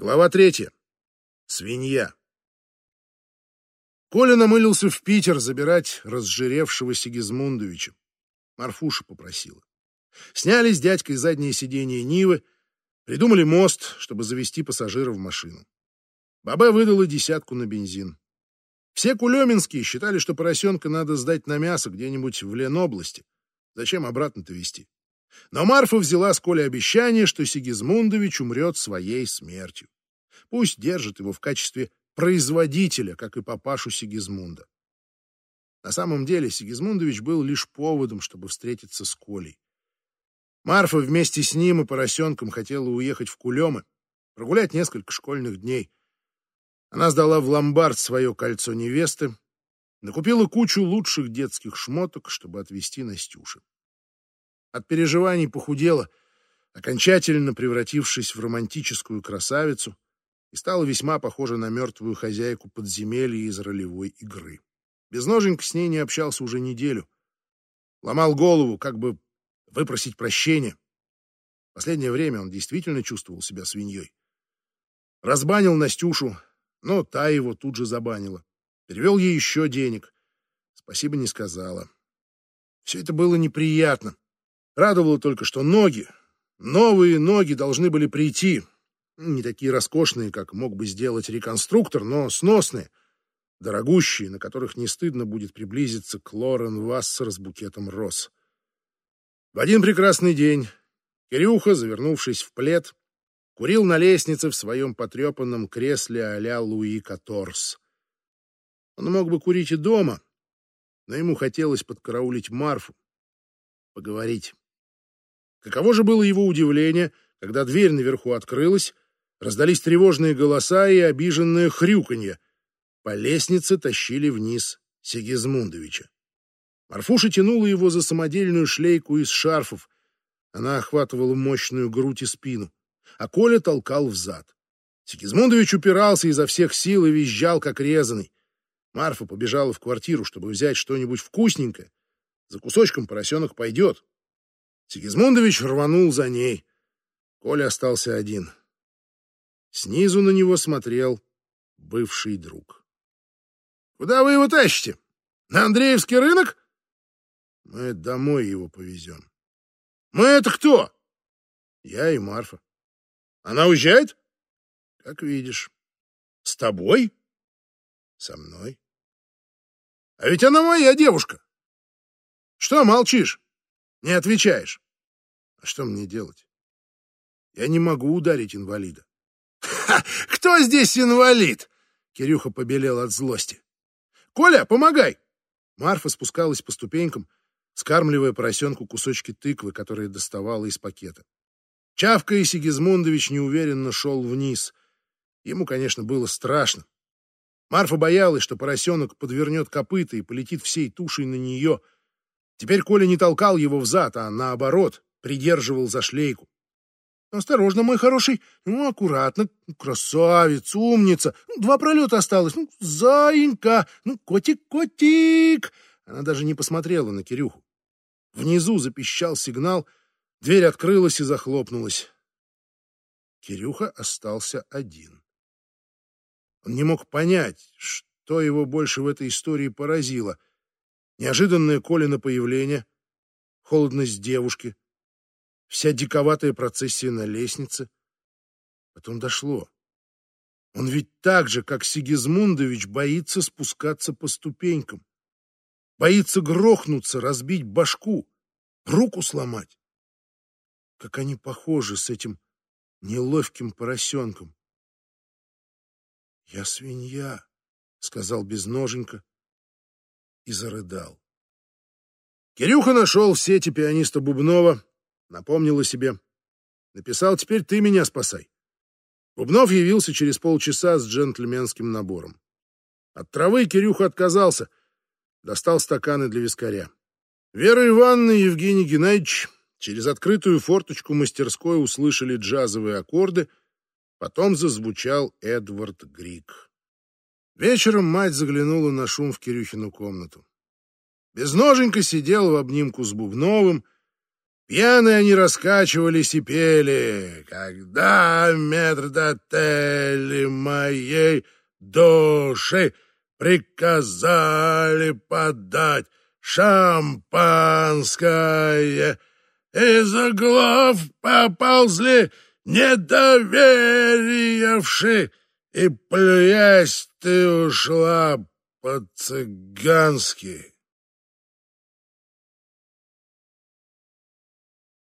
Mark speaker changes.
Speaker 1: Глава третья. Свинья. Коля намылился в Питер забирать разжиревшего Сигизмундовича. Марфуша попросила. Сняли с дядькой заднее сиденье Нивы, придумали мост, чтобы завести пассажира в машину. Бабе выдала десятку на бензин. Все кулеминские считали, что поросенка надо сдать на мясо где-нибудь в Ленобласти. Зачем обратно-то везти? Но Марфа взяла с Коли обещание, что Сигизмундович умрет своей смертью. Пусть держит его в качестве производителя, как и папашу Сигизмунда. На самом деле Сигизмундович был лишь поводом, чтобы встретиться с Колей. Марфа вместе с ним и поросенком хотела уехать в Кулемы, прогулять несколько школьных дней. Она сдала в ломбард свое кольцо невесты, накупила кучу лучших детских шмоток, чтобы отвезти Настюше. От переживаний похудела, окончательно превратившись в романтическую красавицу, и стала весьма похожа на мертвую хозяйку подземелья из ролевой игры. Безноженько с ней не общался уже неделю. Ломал голову, как бы выпросить прощения. Последнее время он действительно чувствовал себя свиньей. Разбанил Настюшу, но та его тут же забанила. Перевел ей еще денег. Спасибо не сказала. Все это было неприятно. Радовало только, что ноги, новые ноги должны были прийти. Не такие роскошные, как мог бы сделать реконструктор, но сносные, дорогущие, на которых не стыдно будет приблизиться к Лорен Вассер с букетом роз. В один прекрасный день Кирюха, завернувшись в плед, курил на лестнице в своем потрепанном кресле а-ля Луи Каторс. Он мог бы курить и дома, но ему хотелось подкараулить Марфу, поговорить. Каково же было его удивление, когда дверь наверху открылась, раздались тревожные голоса и обиженное хрюканье. По лестнице тащили вниз Сигизмундовича. Марфуша тянула его за самодельную шлейку из шарфов. Она охватывала мощную грудь и спину, а Коля толкал взад. Сигизмундович упирался изо всех сил и визжал, как резанный. Марфа побежала в квартиру, чтобы взять что-нибудь вкусненькое. За кусочком поросенок пойдет. Сигизмундович рванул за ней. Коля остался один. Снизу на него смотрел бывший друг. «Куда вы его тащите? На Андреевский рынок?» «Мы домой его повезем». «Мы это кто?» «Я и Марфа». «Она уезжает?» «Как видишь». «С тобой?» «Со мной». «А ведь она моя девушка». «Что молчишь?» Не отвечаешь. А что мне делать? Я не могу ударить инвалида. Ха! Кто здесь инвалид? Кирюха побелел от злости. Коля, помогай! Марфа спускалась по ступенькам, скармливая поросенку кусочки тыквы, которые доставала из пакета. Чавка и Сигизмундович неуверенно шел вниз. Ему, конечно, было страшно. Марфа боялась, что поросенок подвернет копыта и полетит всей тушей на нее — Теперь Коля не толкал его взад, а наоборот, придерживал за шлейку. «Осторожно, мой хороший, ну, аккуратно, красавец, умница, ну, два пролета осталось, ну, заинька, ну, котик-котик!» Она даже не посмотрела на Кирюху. Внизу запищал сигнал, дверь открылась и захлопнулась. Кирюха остался один. Он не мог понять, что его больше в этой истории поразило — Неожиданное Колина появление, холодность девушки, вся диковатая процессия на лестнице. Потом дошло. Он ведь так же, как Сигизмундович, боится спускаться по ступенькам. Боится грохнуться, разбить башку, руку сломать. Как они похожи с этим неловким поросенком. «Я свинья», — сказал безноженько, и зарыдал. Кирюха нашел в сети пианиста Бубнова, напомнил о себе. Написал «Теперь ты меня спасай». Бубнов явился через полчаса с джентльменским набором. От травы Кирюха отказался, достал стаканы для вискаря. Вера Ивановна и Евгений Геннадьевич через открытую форточку мастерской услышали джазовые аккорды, потом зазвучал Эдвард Грик. Вечером мать заглянула на шум в Кирюхину комнату. Безноженько сидел в обнимку с Бубновым, Пьяные они раскачивались и пели, когда метрдотели моей души приказали подать шампанское. Из углов поползли недоверивши, и плюясь ты ушла по-цыгански.